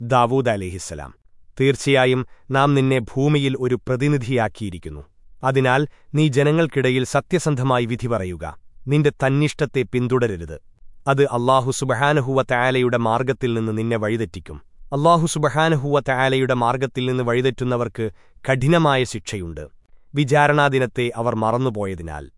ദാവൂദ് അലിഹിസ്സലാം. തീർച്ചയായും നാം നിന്നെ ഭൂമിയിൽ ഒരു പ്രതിനിധിയാക്കിയിരിക്കുന്നു. അതിനാൽ നീ ജനങ്ങൾക്കിടയിൽ സത്യസന്ധമായി വിധി പറയുക. നിന്റെ തന്നിഷ്ടത്തെ പിന്തുടരരുത്. അത് അള്ളാഹു സുബഹാനഹുവ തയാലയുടെ മാർഗത്തിൽ നിന്ന് നിന്നെ വഴിതെറ്റിക്കും. അള്ളാഹു സുബഹാനഹുവ തയാലയുടെ മാർഗത്തിൽ നിന്ന് വഴിതെറ്റുന്നവർക്ക് കഠിനമായ ശിക്ഷയുണ്ട്. വിചാരണാദിനത്തെ അവർ മറന്നുപോയതിനാൽ.